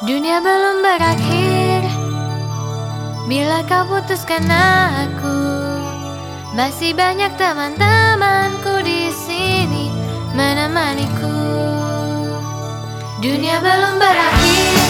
Dunia belum berakhir. Bila kau putuskan aku Masih banyak teman-temanku di sini Menemaniku. Dunia belum berakhir.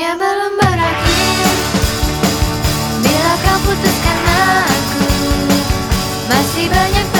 Dunia belum berakhir Bila kau putuskan aku Masih banyak